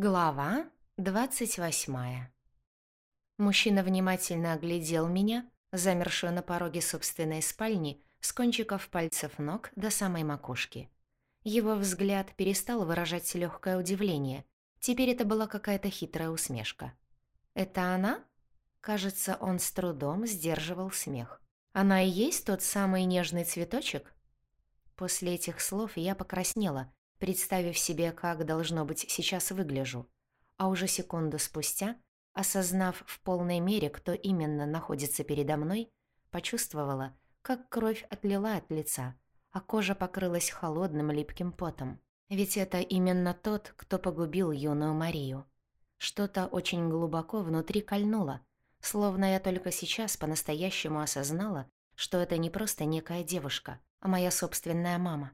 Глава двадцать восьмая. Мужчина внимательно оглядел меня, замершую на пороге собственной спальни, с кончиков пальцев ног до самой макушки. Его взгляд перестал выражать легкое удивление. Теперь это была какая-то хитрая усмешка. «Это она?» Кажется, он с трудом сдерживал смех. «Она и есть тот самый нежный цветочек?» После этих слов я покраснела, представив себе, как, должно быть, сейчас выгляжу. А уже секунду спустя, осознав в полной мере, кто именно находится передо мной, почувствовала, как кровь отлила от лица, а кожа покрылась холодным липким потом. Ведь это именно тот, кто погубил юную Марию. Что-то очень глубоко внутри кольнуло, словно я только сейчас по-настоящему осознала, что это не просто некая девушка, а моя собственная мама.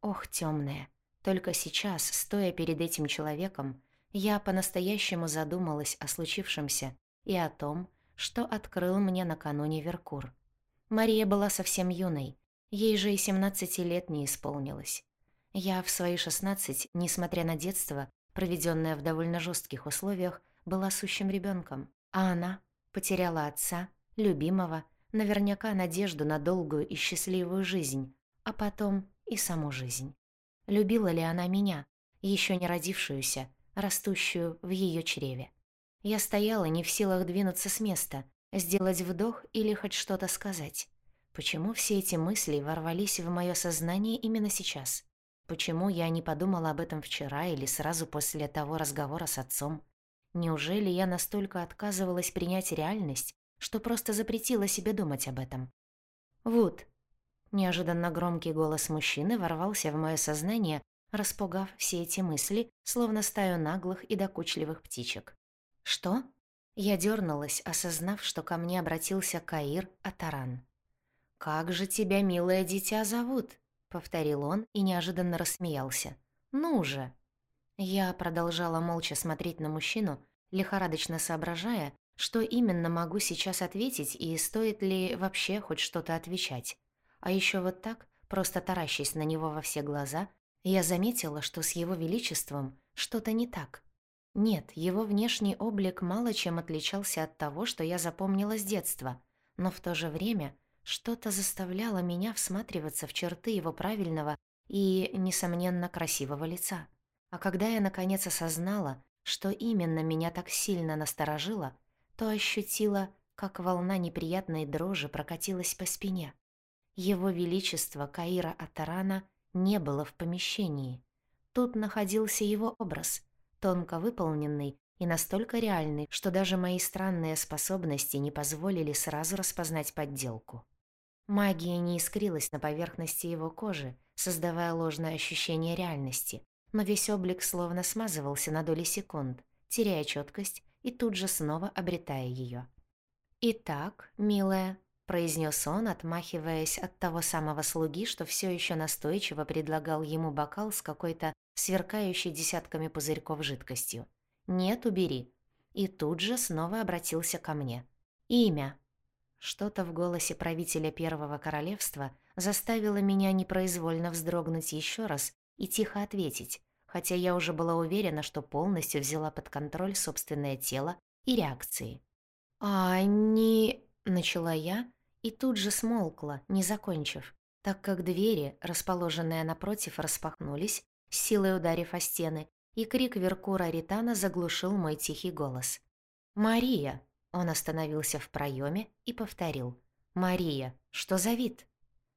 Ох, темная, только сейчас, стоя перед этим человеком, я по-настоящему задумалась о случившемся и о том, что открыл мне накануне Веркур. Мария была совсем юной, ей же и 17 лет не исполнилось. Я в свои 16, несмотря на детство, проведенное в довольно жестких условиях, была сущим ребенком, а она потеряла отца, любимого, наверняка надежду на долгую и счастливую жизнь, а потом и саму жизнь. Любила ли она меня, еще не родившуюся, растущую в ее чреве? Я стояла не в силах двинуться с места, сделать вдох или хоть что-то сказать. Почему все эти мысли ворвались в мое сознание именно сейчас? Почему я не подумала об этом вчера или сразу после того разговора с отцом? Неужели я настолько отказывалась принять реальность, что просто запретила себе думать об этом? «Вуд, Неожиданно громкий голос мужчины ворвался в мое сознание, распугав все эти мысли, словно стаю наглых и докучливых птичек. «Что?» Я дернулась, осознав, что ко мне обратился Каир Атаран. «Как же тебя, милое дитя, зовут?» — повторил он и неожиданно рассмеялся. «Ну же!» Я продолжала молча смотреть на мужчину, лихорадочно соображая, что именно могу сейчас ответить и стоит ли вообще хоть что-то отвечать. А еще вот так, просто таращась на него во все глаза, я заметила, что с его величеством что-то не так. Нет, его внешний облик мало чем отличался от того, что я запомнила с детства, но в то же время что-то заставляло меня всматриваться в черты его правильного и, несомненно, красивого лица. А когда я наконец осознала, что именно меня так сильно насторожило, то ощутила, как волна неприятной дрожи прокатилась по спине. Его Величество Каира Атарана не было в помещении. Тут находился его образ, тонко выполненный и настолько реальный, что даже мои странные способности не позволили сразу распознать подделку. Магия не искрилась на поверхности его кожи, создавая ложное ощущение реальности, но весь облик словно смазывался на доли секунд, теряя четкость и тут же снова обретая ее. «Итак, милая, произнес он, отмахиваясь от того самого слуги, что все еще настойчиво предлагал ему бокал с какой-то сверкающей десятками пузырьков жидкостью. «Нет, убери». И тут же снова обратился ко мне. «Имя». Что-то в голосе правителя Первого Королевства заставило меня непроизвольно вздрогнуть еще раз и тихо ответить, хотя я уже была уверена, что полностью взяла под контроль собственное тело и реакции. «А не...» — начала я, и тут же смолкла, не закончив, так как двери, расположенные напротив, распахнулись, силой ударив о стены, и крик Веркура Ритана заглушил мой тихий голос. «Мария!» Он остановился в проеме и повторил. «Мария, что за вид?»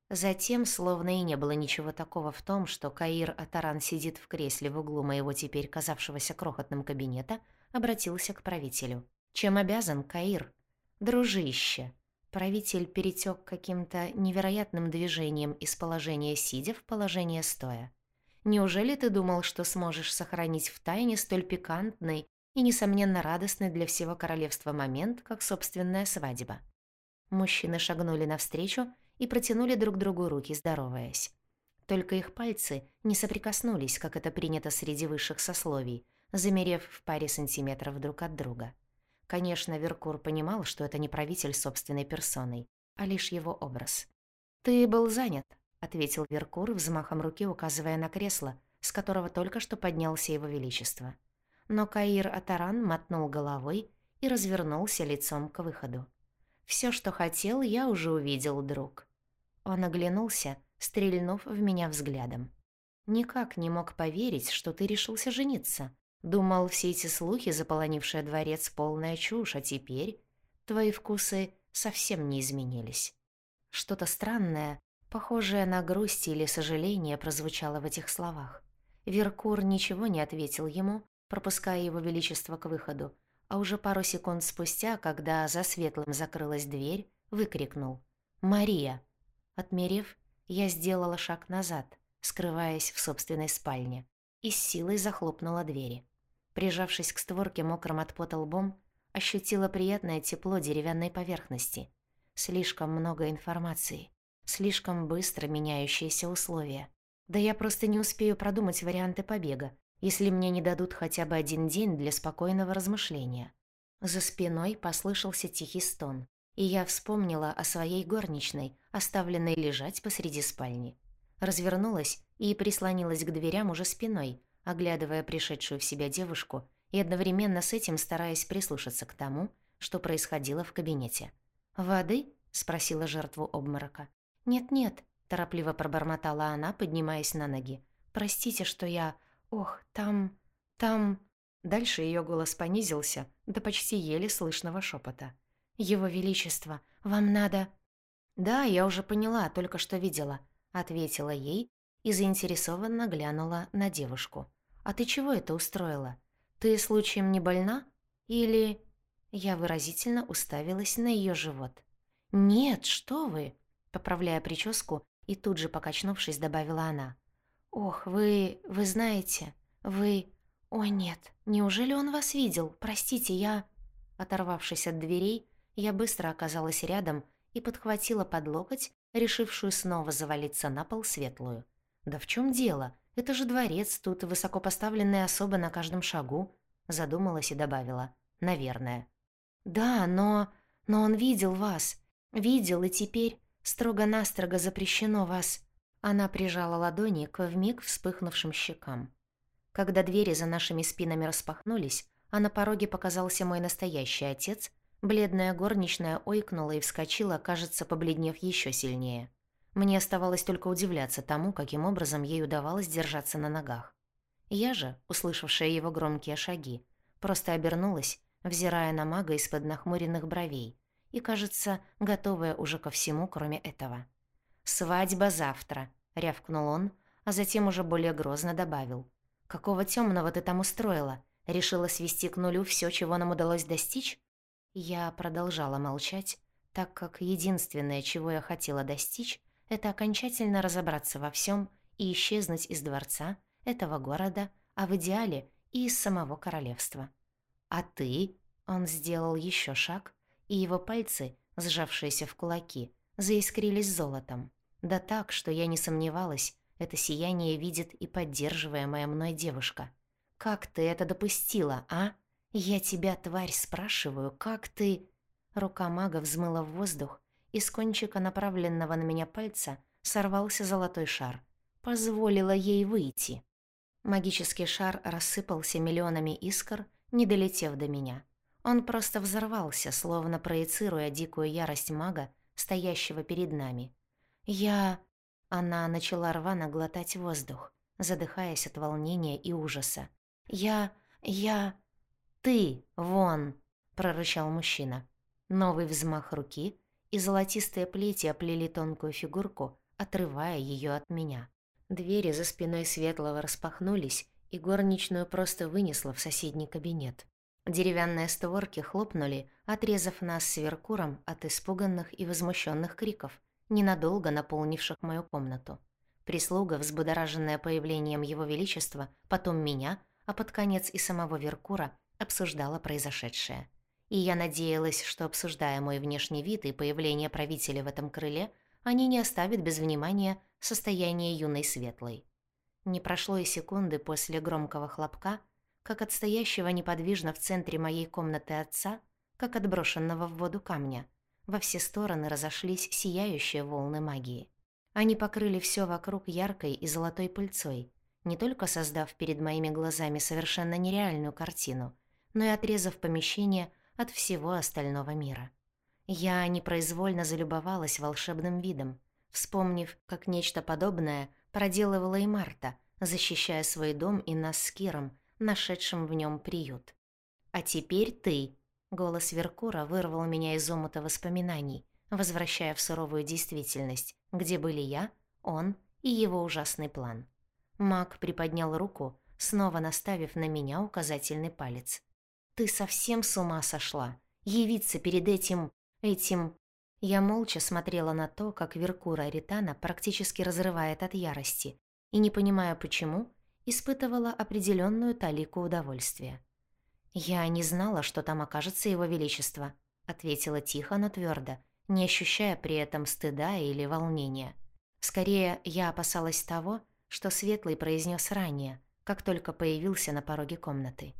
Затем, словно и не было ничего такого в том, что Каир Атаран сидит в кресле в углу моего теперь казавшегося крохотным кабинета, обратился к правителю. «Чем обязан Каир?» «Дружище!» Правитель перетек каким-то невероятным движением из положения сидя в положение стоя. Неужели ты думал, что сможешь сохранить в тайне столь пикантный и, несомненно, радостный для всего королевства момент, как собственная свадьба? Мужчины шагнули навстречу и протянули друг другу руки, здороваясь. Только их пальцы не соприкоснулись, как это принято среди высших сословий, замерев в паре сантиметров друг от друга. Конечно, Веркур понимал, что это не правитель собственной персоной, а лишь его образ. «Ты был занят», — ответил Веркур, взмахом руки указывая на кресло, с которого только что поднялся его величество. но Каир Атаран мотнул головой и развернулся лицом к выходу. Все, что хотел, я уже увидел, друг». Он оглянулся, стрельнув в меня взглядом. «Никак не мог поверить, что ты решился жениться. Думал, все эти слухи, заполонившие дворец, полная чушь, а теперь твои вкусы совсем не изменились». Что-то странное, похожее на грусть или сожаление, прозвучало в этих словах. Веркур ничего не ответил ему, пропуская его величество к выходу, а уже пару секунд спустя, когда за светлым закрылась дверь, выкрикнул «Мария!». Отмерев, я сделала шаг назад, скрываясь в собственной спальне, и с силой захлопнула двери. Прижавшись к створке мокрым от пота лбом, ощутила приятное тепло деревянной поверхности. Слишком много информации, слишком быстро меняющиеся условия. Да я просто не успею продумать варианты побега, если мне не дадут хотя бы один день для спокойного размышления. За спиной послышался тихий стон, и я вспомнила о своей горничной, оставленной лежать посреди спальни. Развернулась и прислонилась к дверям уже спиной, оглядывая пришедшую в себя девушку и одновременно с этим стараясь прислушаться к тому, что происходило в кабинете. «Воды?» — спросила жертву обморока. «Нет-нет», — торопливо пробормотала она, поднимаясь на ноги. «Простите, что я... «Ох, там... там...» Дальше ее голос понизился до почти еле слышного шепота. «Его Величество, вам надо...» «Да, я уже поняла, только что видела», — ответила ей и заинтересованно глянула на девушку. «А ты чего это устроила? Ты случаем не больна? Или...» Я выразительно уставилась на ее живот. «Нет, что вы!» Поправляя прическу и тут же покачнувшись, добавила она. «Ох, вы... вы знаете, вы... О, нет, неужели он вас видел? Простите, я...» Оторвавшись от дверей, я быстро оказалась рядом и подхватила под локоть, решившую снова завалиться на пол светлую. «Да в чем дело? Это же дворец, тут высокопоставленная особа на каждом шагу», задумалась и добавила. «Наверное». «Да, но... но он видел вас. Видел, и теперь строго-настрого запрещено вас...» Она прижала ладони к вмиг вспыхнувшим щекам. Когда двери за нашими спинами распахнулись, а на пороге показался мой настоящий отец, бледная горничная ойкнула и вскочила, кажется, побледнев еще сильнее. Мне оставалось только удивляться тому, каким образом ей удавалось держаться на ногах. Я же, услышавшая его громкие шаги, просто обернулась, взирая на мага из-под нахмуренных бровей и, кажется, готовая уже ко всему, кроме этого. «Свадьба завтра», — рявкнул он, а затем уже более грозно добавил. «Какого темного ты там устроила? Решила свести к нулю все, чего нам удалось достичь?» Я продолжала молчать, так как единственное, чего я хотела достичь, это окончательно разобраться во всем и исчезнуть из дворца, этого города, а в идеале и из самого королевства. «А ты?» — он сделал еще шаг, и его пальцы, сжавшиеся в кулаки, заискрились золотом. Да так, что я не сомневалась, это сияние видит и поддерживаемая мной девушка. «Как ты это допустила, а? Я тебя, тварь, спрашиваю, как ты...» Рука мага взмыла в воздух, и с кончика направленного на меня пальца сорвался золотой шар. Позволила ей выйти. Магический шар рассыпался миллионами искр, не долетев до меня. Он просто взорвался, словно проецируя дикую ярость мага стоящего перед нами. Я... Она начала рвано глотать воздух, задыхаясь от волнения и ужаса. «Я... я... ты... вон!» — прорычал мужчина. Новый взмах руки, и золотистые плети оплели тонкую фигурку, отрывая ее от меня. Двери за спиной Светлого распахнулись, и горничную просто вынесло в соседний кабинет. Деревянные створки хлопнули, отрезав нас с Веркуром от испуганных и возмущенных криков, ненадолго наполнивших мою комнату. Прислуга, взбудораженная появлением Его Величества, потом меня, а под конец и самого Веркура, обсуждала произошедшее. И я надеялась, что, обсуждая мой внешний вид и появление правителя в этом крыле, они не оставят без внимания состояние юной светлой. Не прошло и секунды после громкого хлопка, как от стоящего неподвижно в центре моей комнаты отца, как от брошенного в воду камня. Во все стороны разошлись сияющие волны магии. Они покрыли все вокруг яркой и золотой пыльцой, не только создав перед моими глазами совершенно нереальную картину, но и отрезав помещение от всего остального мира. Я непроизвольно залюбовалась волшебным видом, вспомнив, как нечто подобное проделывала и Марта, защищая свой дом и нас с Киром, нашедшим в нем приют. «А теперь ты!» — голос Веркура вырвал меня из омута воспоминаний, возвращая в суровую действительность, где были я, он и его ужасный план. Маг приподнял руку, снова наставив на меня указательный палец. «Ты совсем с ума сошла? Явиться перед этим... этим...» Я молча смотрела на то, как Веркура Ритана практически разрывает от ярости, и, не понимая почему, испытывала определенную талику удовольствия. «Я не знала, что там окажется его величество», — ответила тихо, но твердо, не ощущая при этом стыда или волнения. Скорее, я опасалась того, что Светлый произнес ранее, как только появился на пороге комнаты.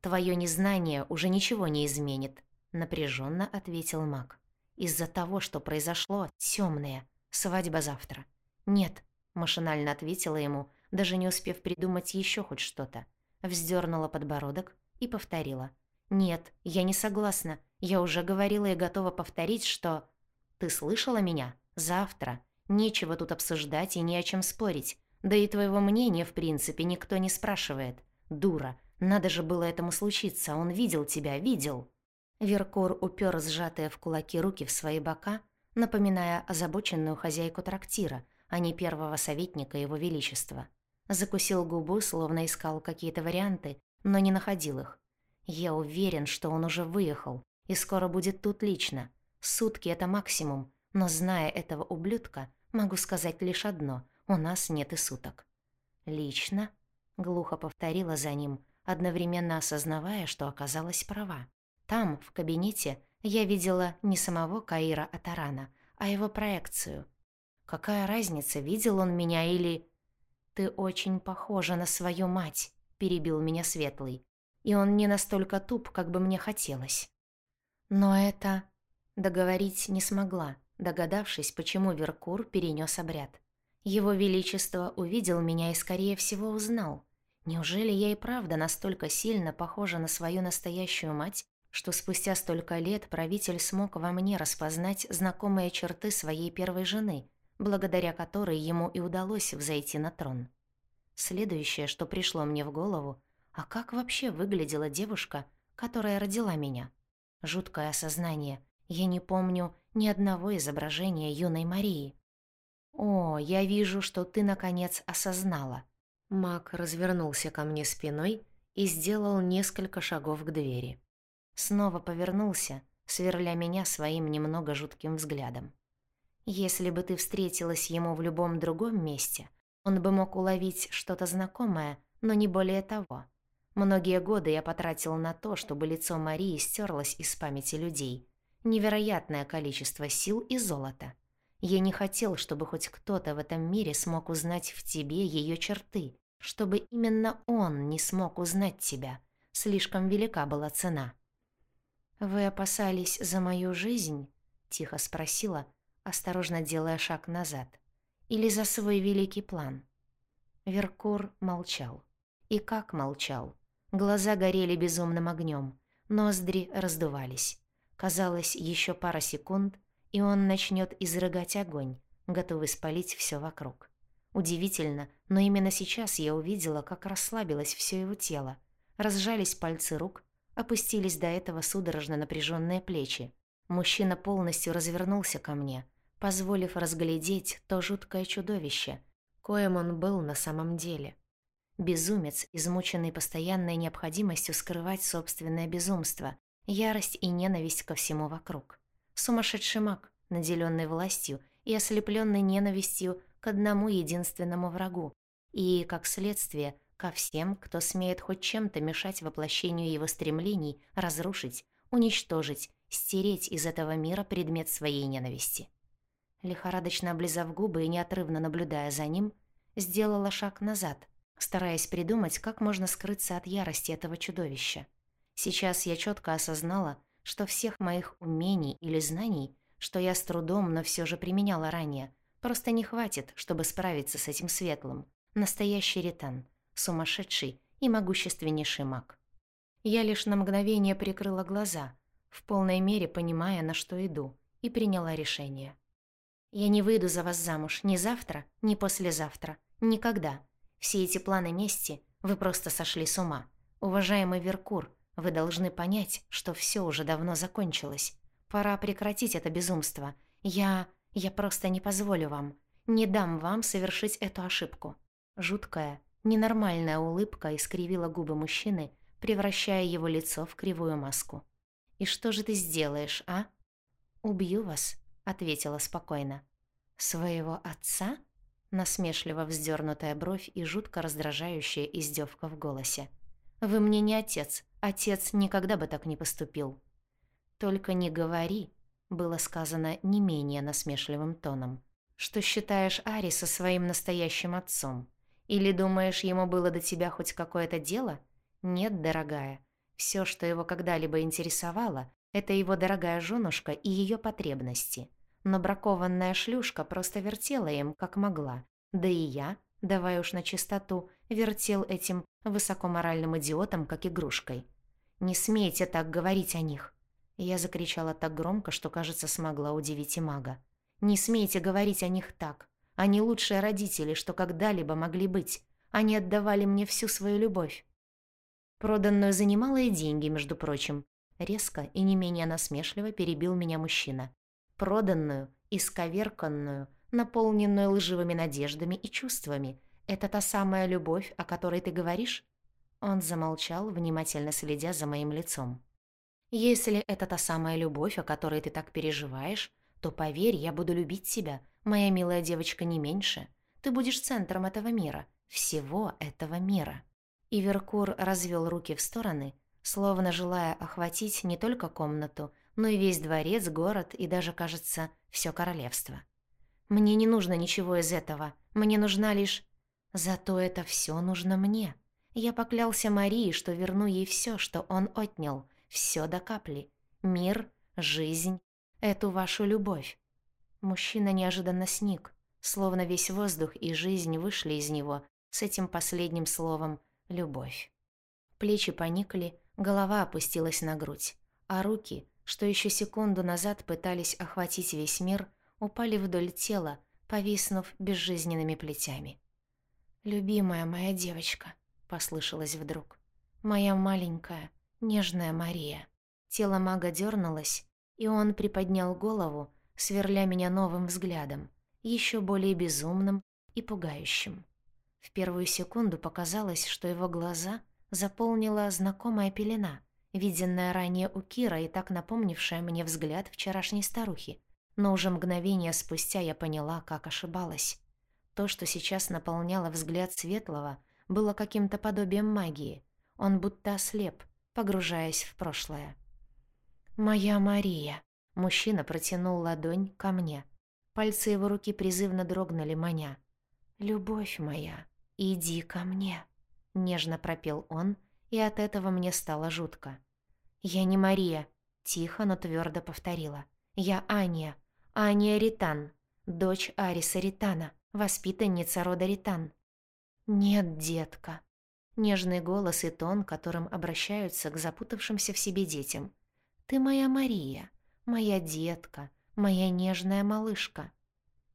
«Твое незнание уже ничего не изменит», — напряженно ответил маг. «Из-за того, что произошло, темное. Свадьба завтра». «Нет», — машинально ответила ему, даже не успев придумать еще хоть что-то. Вздернула подбородок и повторила. «Нет, я не согласна. Я уже говорила и готова повторить, что...» «Ты слышала меня? Завтра. Нечего тут обсуждать и не о чем спорить. Да и твоего мнения, в принципе, никто не спрашивает. Дура, надо же было этому случиться, он видел тебя, видел». Веркор упер сжатые в кулаки руки в свои бока, напоминая озабоченную хозяйку трактира, а не первого советника его величества. Закусил губу, словно искал какие-то варианты, но не находил их. Я уверен, что он уже выехал и скоро будет тут лично. Сутки — это максимум, но зная этого ублюдка, могу сказать лишь одно — у нас нет и суток. «Лично?» — глухо повторила за ним, одновременно осознавая, что оказалась права. Там, в кабинете, я видела не самого Каира Атарана, а его проекцию. Какая разница, видел он меня или... «Ты очень похожа на свою мать», — перебил меня Светлый. «И он не настолько туп, как бы мне хотелось». Но это... Договорить не смогла, догадавшись, почему Веркур перенес обряд. Его Величество увидел меня и, скорее всего, узнал. Неужели я и правда настолько сильно похожа на свою настоящую мать, что спустя столько лет правитель смог во мне распознать знакомые черты своей первой жены, благодаря которой ему и удалось взойти на трон? Следующее, что пришло мне в голову, а как вообще выглядела девушка, которая родила меня? Жуткое осознание. Я не помню ни одного изображения юной Марии. «О, я вижу, что ты, наконец, осознала». Мак развернулся ко мне спиной и сделал несколько шагов к двери. Снова повернулся, сверля меня своим немного жутким взглядом. «Если бы ты встретилась ему в любом другом месте, он бы мог уловить что-то знакомое, но не более того. Многие годы я потратил на то, чтобы лицо Марии стерлось из памяти людей. Невероятное количество сил и золота. Я не хотел, чтобы хоть кто-то в этом мире смог узнать в тебе ее черты, чтобы именно он не смог узнать тебя. Слишком велика была цена. «Вы опасались за мою жизнь?» — тихо спросила, осторожно делая шаг назад. «Или за свой великий план?» Веркур молчал. И как молчал. Глаза горели безумным огнем, ноздри раздувались. Казалось, еще пара секунд — и он начнет изрыгать огонь, готовый спалить все вокруг. Удивительно, но именно сейчас я увидела, как расслабилось все его тело. Разжались пальцы рук, опустились до этого судорожно напряженные плечи. Мужчина полностью развернулся ко мне, позволив разглядеть то жуткое чудовище, коим он был на самом деле. Безумец, измученный постоянной необходимостью скрывать собственное безумство, ярость и ненависть ко всему вокруг. Сумасшедший маг, наделенный властью и ослепленный ненавистью к одному единственному врагу, и, как следствие, ко всем, кто смеет хоть чем-то мешать воплощению его стремлений, разрушить, уничтожить, стереть из этого мира предмет своей ненависти. Лихорадочно облизав губы и неотрывно наблюдая за ним, сделала шаг назад, стараясь придумать, как можно скрыться от ярости этого чудовища. Сейчас я четко осознала, что всех моих умений или знаний, что я с трудом, но все же применяла ранее, просто не хватит, чтобы справиться с этим светлым, Настоящий ритан, сумасшедший и могущественнейший маг. Я лишь на мгновение прикрыла глаза, в полной мере понимая, на что иду, и приняла решение. Я не выйду за вас замуж ни завтра, ни послезавтра. Никогда. Все эти планы мести, вы просто сошли с ума. Уважаемый Веркур, вы должны понять, что все уже давно закончилось. Пора прекратить это безумство. Я... я просто не позволю вам. Не дам вам совершить эту ошибку. Жуткая, ненормальная улыбка искривила губы мужчины, превращая его лицо в кривую маску. «И что же ты сделаешь, а?» «Убью вас», — ответила спокойно. «Своего отца?» Насмешливо вздернутая бровь и жутко раздражающая издевка в голосе. «Вы мне не отец. Отец никогда бы так не поступил». «Только не говори», — было сказано не менее насмешливым тоном, «что считаешь Ариса своим настоящим отцом. Или думаешь, ему было до тебя хоть какое-то дело? Нет, дорогая. Все, что его когда-либо интересовало, это его дорогая женушка и ее потребности. Но бракованная шлюшка просто вертела им, как могла. Да и я, давай уж на чистоту, вертел этим высокоморальным идиотом, как игрушкой. «Не смейте так говорить о них!» Я закричала так громко, что, кажется, смогла удивить и мага. «Не смейте говорить о них так! Они лучшие родители, что когда-либо могли быть. Они отдавали мне всю свою любовь. Проданную за немалые деньги, между прочим. Резко и не менее насмешливо перебил меня мужчина. Проданную, исковерканную, наполненную лживыми надеждами и чувствами. Это та самая любовь, о которой ты говоришь? Он замолчал, внимательно следя за моим лицом. Если это та самая любовь, о которой ты так переживаешь, то поверь, я буду любить тебя, моя милая девочка, не меньше. Ты будешь центром этого мира, всего этого мира. И Веркур развел руки в стороны, словно желая охватить не только комнату, но и весь дворец, город и даже, кажется, все королевство. Мне не нужно ничего из этого, мне нужна лишь... Зато это все нужно мне. Я поклялся Марии, что верну ей все, что он отнял, все до капли. Мир, жизнь, эту вашу любовь. Мужчина неожиданно сник, словно весь воздух и жизнь вышли из него с этим последним словом любовь. Плечи поникли, голова опустилась на грудь, а руки, что еще секунду назад пытались охватить весь мир, упали вдоль тела, повиснув безжизненными плетями. «Любимая моя девочка», — послышалось вдруг. «Моя маленькая, нежная Мария». Тело мага дернулось, и он приподнял голову, сверля меня новым взглядом, еще более безумным и пугающим. В первую секунду показалось, что его глаза заполнила знакомая пелена, виденная ранее у Кира и так напомнившая мне взгляд вчерашней старухи. Но уже мгновение спустя я поняла, как ошибалась. То, что сейчас наполняло взгляд Светлого, было каким-то подобием магии. Он будто ослеп, погружаясь в прошлое. «Моя Мария!» Мужчина протянул ладонь ко мне. Пальцы его руки призывно дрогнули, маня. «Любовь моя!» «Иди ко мне», — нежно пропел он, и от этого мне стало жутко. «Я не Мария», — тихо, но твердо повторила. «Я Аня, Аня Ритан, дочь Ариса Ритана, воспитанница рода Ритан». «Нет, детка». Нежный голос и тон, которым обращаются к запутавшимся в себе детям. «Ты моя Мария, моя детка, моя нежная малышка».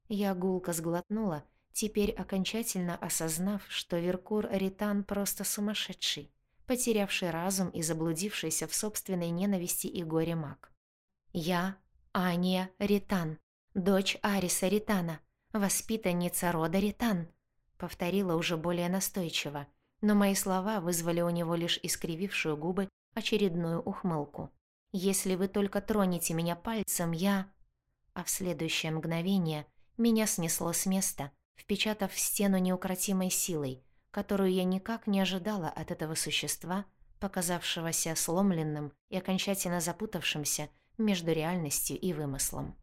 Я гулко сглотнула теперь окончательно осознав, что Веркур Ритан просто сумасшедший, потерявший разум и заблудившийся в собственной ненависти и горе маг. «Я Ания Ритан, дочь Ариса Ритана, воспитанница рода Ритан», повторила уже более настойчиво, но мои слова вызвали у него лишь искривившую губы очередную ухмылку. «Если вы только тронете меня пальцем, я...» А в следующее мгновение меня снесло с места — впечатав в стену неукротимой силой, которую я никак не ожидала от этого существа, показавшегося сломленным и окончательно запутавшимся между реальностью и вымыслом.